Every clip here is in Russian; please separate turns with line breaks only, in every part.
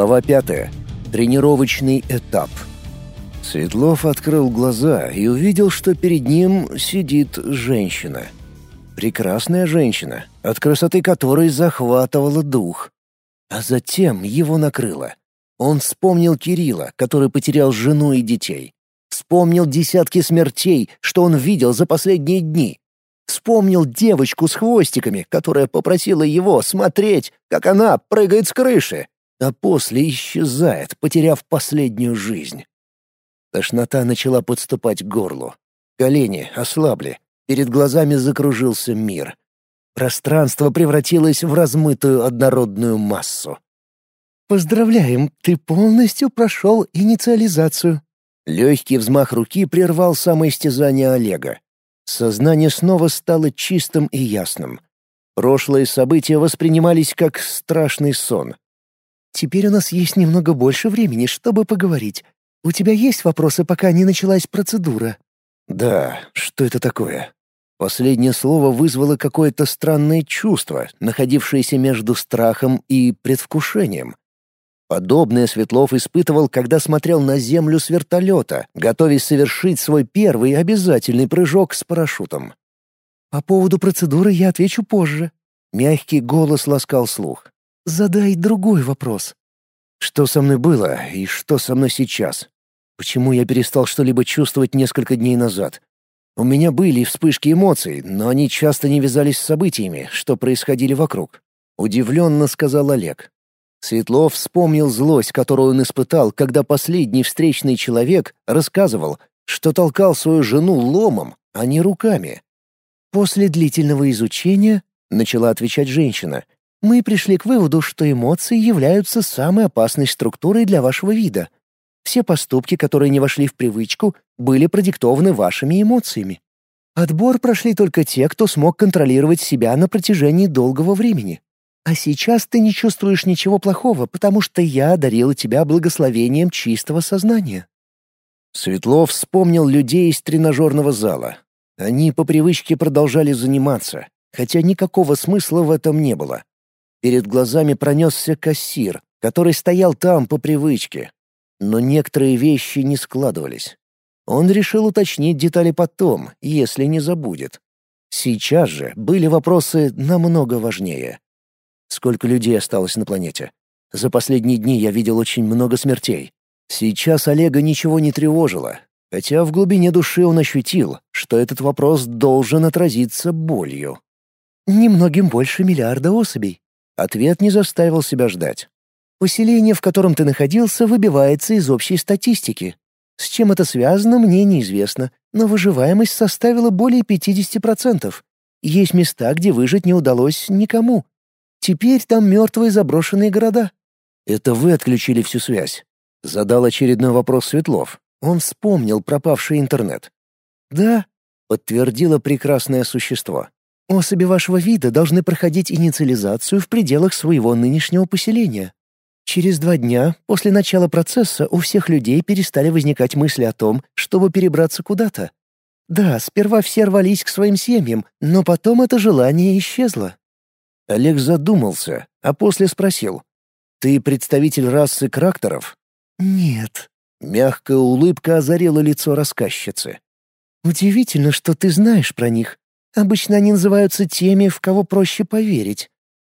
Глава пятая. Тренировочный этап. Светлов открыл глаза и увидел, что перед ним сидит женщина. Прекрасная женщина, от красоты которой захватывала дух. А затем его накрыло. Он вспомнил Кирилла, который потерял жену и детей. Вспомнил десятки смертей, что он видел за последние дни. Вспомнил девочку с хвостиками, которая попросила его смотреть, как она прыгает с крыши, а после исчезает, потеряв последнюю жизнь. Тошнота начала подступать к горлу. Колени ослабли, перед глазами закружился мир. Пространство превратилось в размытую однородную массу.
«Поздравляем, ты полностью прошел инициализацию».
Легкий взмах руки прервал самоистязание Олега. Сознание снова стало чистым и ясным. Прошлые события воспринимались как страшный сон.
«Теперь у нас есть немного больше времени, чтобы поговорить. У тебя есть вопросы, пока не началась процедура?»
«Да, что это такое?» Последнее слово вызвало какое-то странное чувство, находившееся между страхом и предвкушением. Подобное Светлов испытывал, когда смотрел на землю с вертолета, готовясь совершить свой первый обязательный прыжок с парашютом.
«По поводу процедуры я отвечу позже».
Мягкий голос ласкал слух.
«Задай другой вопрос».
Что со мной было и что со мной сейчас? Почему я перестал что-либо чувствовать несколько дней назад? У меня были вспышки эмоций, но они часто не вязались с событиями, что происходили вокруг. Удивленно сказал Олег. Светлов вспомнил злость, которую он испытал, когда последний встречный человек рассказывал, что толкал свою жену ломом, а не руками.
«После длительного изучения», — начала отвечать женщина, мы пришли к выводу, что эмоции являются самой опасной структурой для вашего вида. Все поступки, которые не вошли в привычку, были продиктованы вашими эмоциями. Отбор прошли только те, кто смог контролировать себя на протяжении долгого времени. А сейчас ты не чувствуешь ничего плохого, потому что я одарила тебя благословением чистого сознания».
Светлов вспомнил людей из тренажерного зала. Они по привычке продолжали заниматься, хотя никакого смысла в этом не было. Перед глазами пронесся кассир, который стоял там по привычке. Но некоторые вещи не складывались. Он решил уточнить детали потом, если не забудет. Сейчас же были вопросы намного важнее. Сколько людей осталось на планете? За последние дни я видел очень много смертей. Сейчас Олега ничего не тревожило, хотя в глубине души он ощутил, что этот вопрос должен отразиться болью.
«Немногим больше миллиарда особей»,
Ответ не заставил себя ждать.
Поселение, в котором ты находился, выбивается из общей статистики. С чем это связано, мне неизвестно, но выживаемость составила более 50%. Есть места, где выжить не удалось никому. Теперь там мертвые заброшенные города.
Это вы отключили всю связь? Задал очередной вопрос Светлов. Он вспомнил пропавший интернет.
Да,
подтвердило прекрасное существо.
Особи вашего вида должны проходить инициализацию в пределах своего нынешнего поселения. Через два дня после начала процесса у всех людей перестали возникать мысли о том, чтобы перебраться куда-то. Да, сперва все рвались к своим семьям, но потом это желание исчезло.
Олег задумался, а после спросил. «Ты представитель расы кракторов?»
«Нет».
Мягкая улыбка озарила лицо рассказчицы.
«Удивительно, что ты знаешь про них. Обычно они называются теми, в кого проще поверить.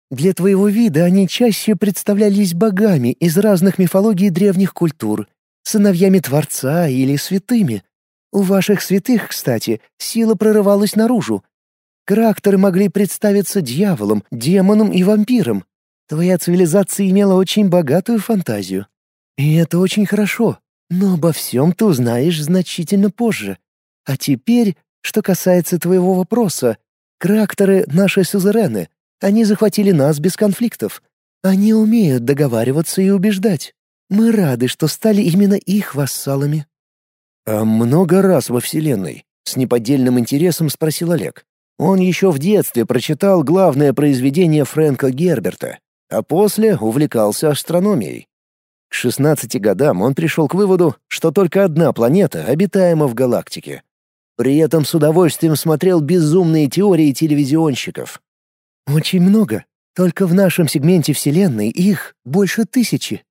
Для твоего вида они чаще представлялись богами из разных мифологий древних культур, сыновьями Творца или святыми. У ваших святых, кстати, сила прорывалась наружу. Кракторы могли представиться дьяволом, демоном и вампиром. Твоя цивилизация имела очень богатую фантазию. И это очень хорошо, но обо всем ты узнаешь значительно позже. А теперь что касается твоего вопроса, кракторы — наши сюзерены. Они захватили нас без конфликтов. Они умеют договариваться и убеждать. Мы рады, что стали именно их вассалами».
«А много раз во Вселенной?» — с неподдельным интересом спросил Олег. Он еще в детстве прочитал главное произведение Фрэнка Герберта, а после увлекался астрономией. К 16 годам он пришел к выводу, что только одна планета обитаема в галактике. При этом с удовольствием смотрел безумные теории телевизионщиков.
«Очень много. Только в нашем сегменте Вселенной их больше тысячи.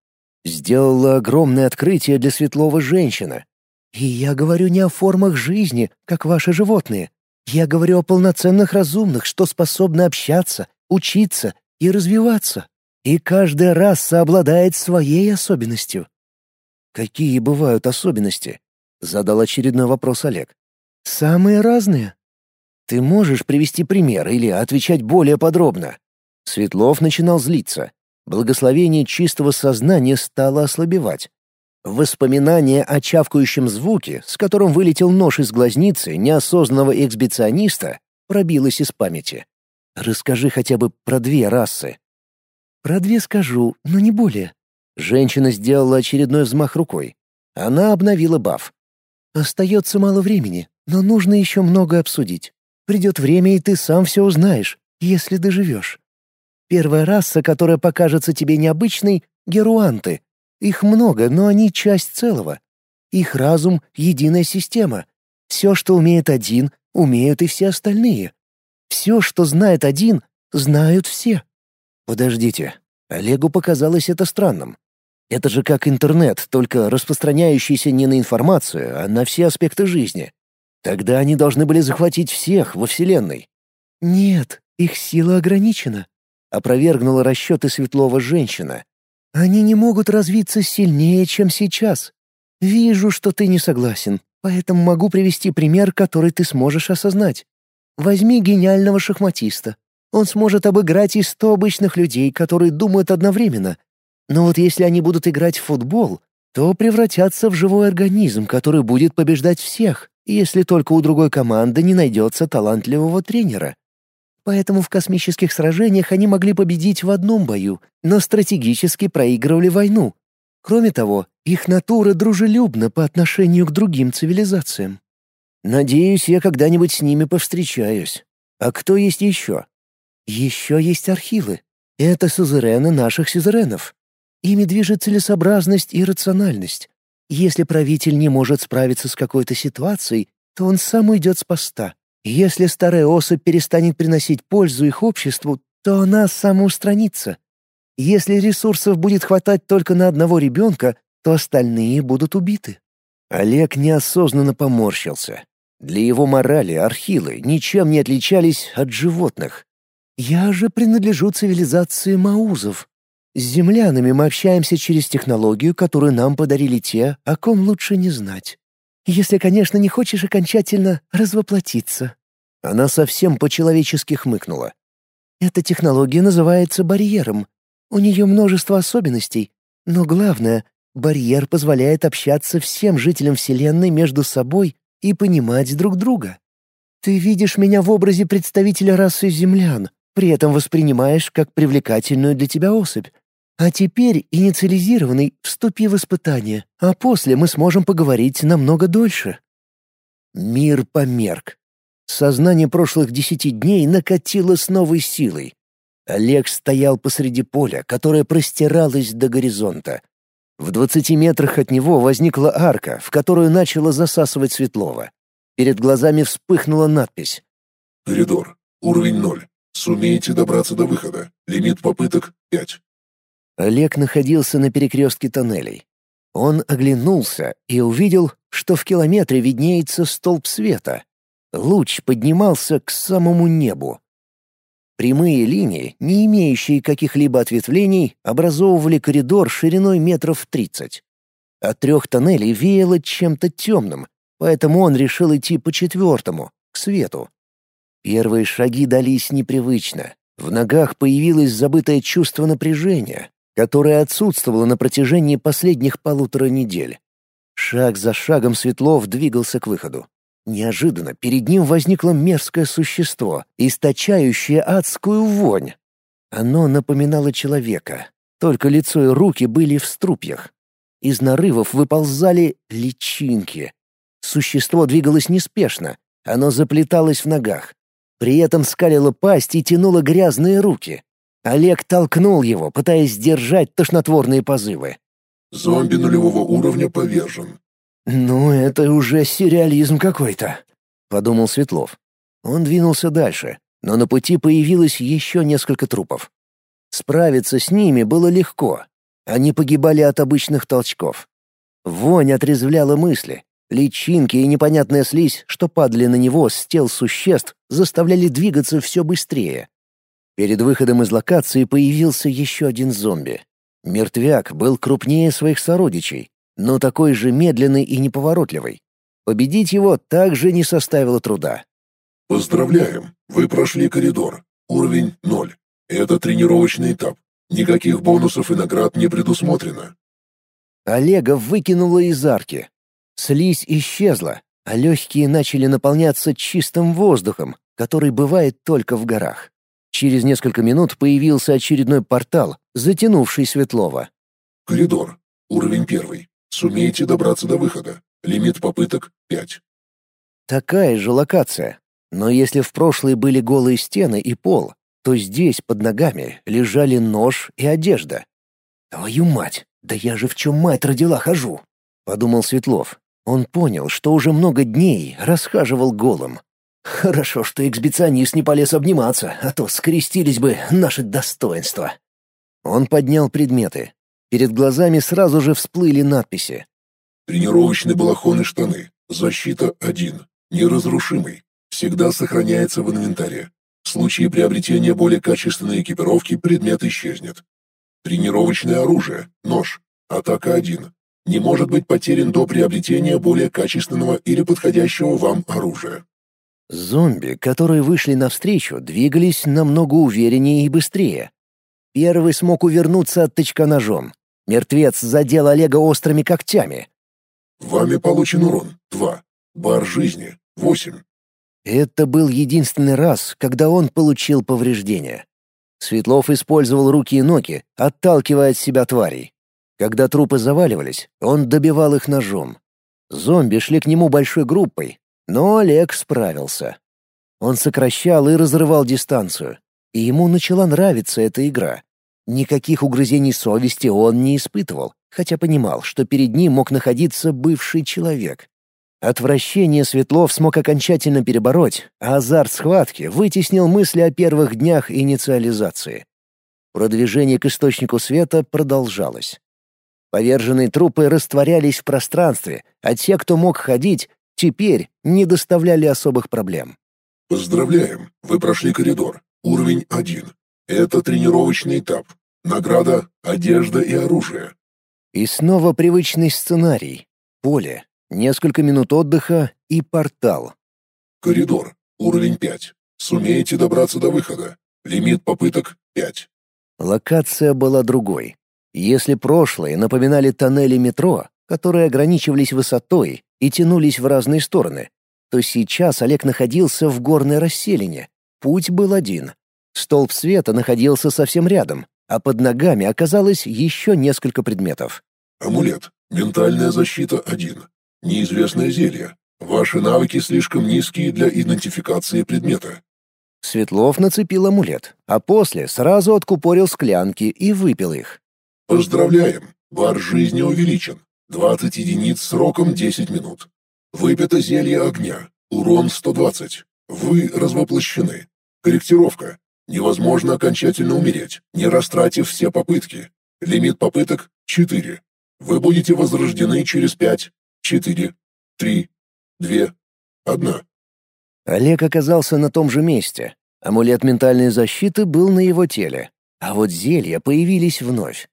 Сделала огромное открытие для Светлова женщина.
И я говорю не о формах жизни, как ваши животные. Я говорю о полноценных разумных, что способны общаться, учиться и развиваться. И каждая раса обладает своей особенностью.
Какие бывают особенности? Задал очередной вопрос Олег.
Самые разные.
Ты можешь привести пример или отвечать более подробно? Светлов начинал злиться. Благословение чистого сознания стало ослабевать. Воспоминание о чавкающем звуке, с которым вылетел нож из глазницы неосознанного эксбициониста, пробилось из памяти. Расскажи хотя бы про две расы.
Про две скажу, но не более.
Женщина сделала очередной взмах рукой. Она обновила баф.
Остается мало времени, но нужно еще много обсудить. Придет время, и ты сам все узнаешь, если доживешь. Первая раса, которая покажется тебе необычной — геруанты. Их много, но они часть целого. Их разум — единая система. Все, что умеет один, умеют и все остальные. Все, что знает один, знают все.
Подождите, Олегу показалось это странным. Это же как интернет, только распространяющийся не на информацию, а на все аспекты жизни. Тогда они должны были захватить всех во Вселенной.
Нет, их сила ограничена.
Опровергнула расчеты Светлова женщина.
Они не могут развиться сильнее, чем сейчас. Вижу, что ты не согласен, поэтому могу привести пример, который ты сможешь осознать. Возьми гениального шахматиста. Он сможет обыграть и сто обычных людей, которые думают одновременно, но вот если они будут играть в футбол, то превратятся в живой организм, который будет побеждать всех, если только у другой команды не найдется талантливого тренера. Поэтому в космических сражениях они могли победить в одном бою, но стратегически проигрывали войну. Кроме того, их натура дружелюбна по отношению к другим цивилизациям.
Надеюсь, я когда-нибудь с ними повстречаюсь. А кто есть еще?
Еще есть архивы. Это сюзерены наших сюзеренов. Ими движет целесообразность и рациональность. Если правитель не может справиться с какой-то ситуацией, то он сам уйдет с поста. Если старая особь перестанет приносить пользу их обществу, то она самоустранится. Если ресурсов будет хватать только на одного ребенка, то остальные будут убиты.
Олег неосознанно поморщился. Для его морали архилы ничем не отличались от животных.
«Я же принадлежу цивилизации маузов. С землянами мы общаемся через технологию, которую нам подарили те, о ком лучше не знать. Если, конечно, не хочешь окончательно развоплотиться».
Она совсем по-человечески хмыкнула.
«Эта технология называется барьером. У нее множество особенностей, но главное — барьер позволяет общаться всем жителям Вселенной между собой и понимать друг друга. Ты видишь меня в образе представителя расы землян, при этом воспринимаешь как привлекательную для тебя особь, а теперь, инициализированный, вступи в испытание, а после мы сможем поговорить намного дольше».
Мир померк. Сознание прошлых десяти дней накатило с новой силой. Олег стоял посреди поля, которое простиралось до горизонта. В двадцати метрах от него возникла арка, в которую начало засасывать Светлова. Перед глазами вспыхнула надпись.
«Коридор. Уровень ноль. Сумеете добраться до выхода. Лимит попыток — пять».
Олег находился на перекрестке тоннелей. Он оглянулся и увидел, что в километре виднеется столб света. Луч поднимался к самому небу. Прямые линии, не имеющие каких-либо ответвлений, образовывали коридор шириной метров тридцать. От трех тоннелей веяло чем-то темным, поэтому он решил идти по четвертому, к свету. Первые шаги дались непривычно. В ногах появилось забытое чувство напряжения, которое отсутствовало на протяжении последних полутора недель. Шаг за шагом Светлов двигался к выходу. Неожиданно перед ним возникло мерзкое существо, источающее адскую вонь. Оно напоминало человека, только лицо и руки были в струпьях. Из нарывов выползали личинки. Существо двигалось неспешно, оно заплеталось в ногах. При этом скалило пасть и тянуло грязные руки. Олег толкнул его, пытаясь сдержать тошнотворные позывы.
«Зомби нулевого уровня повержен».
«Ну, это уже сюрреализм какой-то», — подумал Светлов. Он двинулся дальше, но на пути появилось еще несколько трупов. Справиться с ними было легко. Они погибали от обычных толчков. Вонь отрезвляла мысли. Личинки и непонятная слизь, что падали на него с тел существ, заставляли двигаться все быстрее. Перед выходом из локации появился еще один зомби. Мертвяк был крупнее своих сородичей, но такой же медленный и неповоротливый. Победить его также не составило труда.
Поздравляем, вы прошли коридор. Уровень 0. Это тренировочный этап. Никаких бонусов и наград не предусмотрено.
Олега выкинуло из арки. Слизь исчезла, а легкие начали наполняться чистым воздухом, который бывает только в горах. Через несколько минут появился очередной портал, затянувший Светлова.
Коридор. Уровень 1. Сумеете добраться до выхода. Лимит попыток 5.
Такая же локация, но если в прошлой были голые стены и пол, то здесь под ногами лежали нож и одежда. «Твою мать, да я же в чем мать родила хожу!» — подумал Светлов. Он понял, что уже много дней расхаживал голым. Хорошо, что эксбиционист не полез обниматься, а то скрестились бы наши достоинства. Он поднял предметы. Перед глазами сразу же всплыли надписи.
Тренировочный балахон и штаны. Защита 1. Неразрушимый всегда сохраняется в инвентаре. В случае приобретения более качественной экипировки предмет исчезнет. Тренировочное оружие, нож, атака 1. Не может быть потерян до приобретения более качественного или подходящего вам оружия.
Зомби, которые вышли навстречу, двигались намного увереннее и быстрее. Первый смог увернуться от тычка ножом. Мертвец задел Олега острыми когтями.
Вами получен урон 2. Бар жизни 8.
Это был единственный раз, когда он получил повреждения. Светлов использовал руки и ноги, отталкивая от себя тварей. Когда трупы заваливались, он добивал их ножом. Зомби шли к нему большой группой, но Олег справился. Он сокращал и разрывал дистанцию, и ему начала нравиться эта игра. Никаких угрызений совести он не испытывал, хотя понимал, что перед ним мог находиться бывший человек. Отвращение Светлов смог окончательно перебороть, а азарт схватки вытеснил мысли о первых днях инициализации. Продвижение к источнику света продолжалось. Поверженные трупы растворялись в пространстве, а те, кто мог ходить, теперь не доставляли особых проблем.
Поздравляем, вы прошли коридор. Уровень 1. Это тренировочный этап. Награда — одежда и оружие.
И снова привычный сценарий. Поле, Несколько минут отдыха и портал.
Коридор. Уровень 5. Сумеете добраться до выхода. Лимит попыток 5.
Локация была другой. Если прошлые напоминали тоннели метро, которые ограничивались высотой и тянулись в разные стороны, то сейчас Олег находился в горной расселине. Путь был один. Столб света находился совсем рядом, а под ногами оказалось еще несколько предметов.
Амулет. Ментальная защита 1. Неизвестное зелье. Ваши навыки слишком низкие для идентификации предмета.
Светлов нацепил амулет, а после сразу откупорил склянки и выпил их.
Поздравляем! Бар жизни увеличен. 20 единиц сроком 10 минут. Выпито зелье огня. Урон 120. Вы развоплощены. Корректировка. Невозможно окончательно умереть, не растратив все попытки. Лимит попыток 4. Вы будете возрождены через 5, четыре, три, две, одна.
Олег оказался на том же месте. Амулет ментальной защиты был на его теле, а вот зелья появились вновь.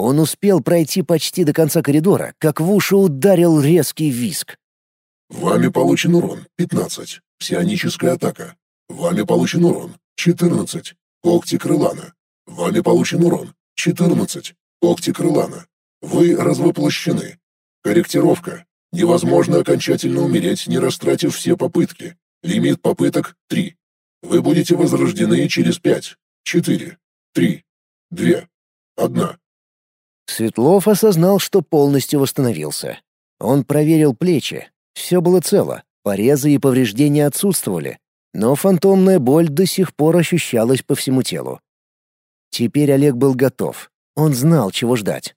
Он успел пройти почти до конца коридора, как в уши ударил резкий виск.
Вами получен урон 15. Псионическая атака. Вами получен урон 14. Когти крылана. Вами получен урон 14. Когти крылана. Вы развоплощены. Корректировка. Невозможно окончательно умереть, не растратив все попытки. Лимит попыток — три. Вы будете возрождены через пять, четыре, три, две, одна.
Светлов осознал, что полностью восстановился. Он проверил плечи. Все было цело, порезы и повреждения отсутствовали, но фантомная боль до сих пор ощущалась по всему телу. Теперь Олег был готов. Он знал, чего ждать.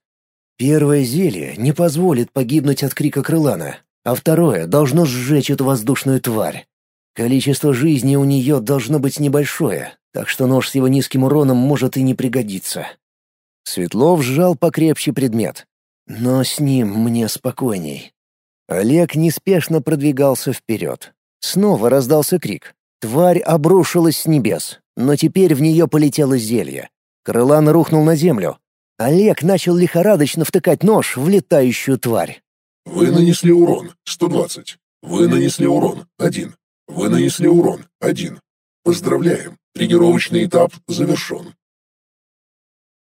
Первое зелье не позволит погибнуть от крика крылана, а второе должно сжечь эту воздушную тварь. Количество жизни у нее должно быть небольшое, так что нож с его низким уроном может и не пригодиться. Светлов сжал покрепче предмет. Но с ним мне спокойней. Олег неспешно продвигался вперед. Снова раздался крик. Тварь обрушилась с небес, но теперь в нее полетело зелье. Крылан рухнул на землю. Олег начал лихорадочно втыкать нож в летающую тварь.
«Вы нанесли урон — 120. Вы нанесли урон — 1. Вы нанесли урон — 1. Поздравляем, тренировочный этап завершен.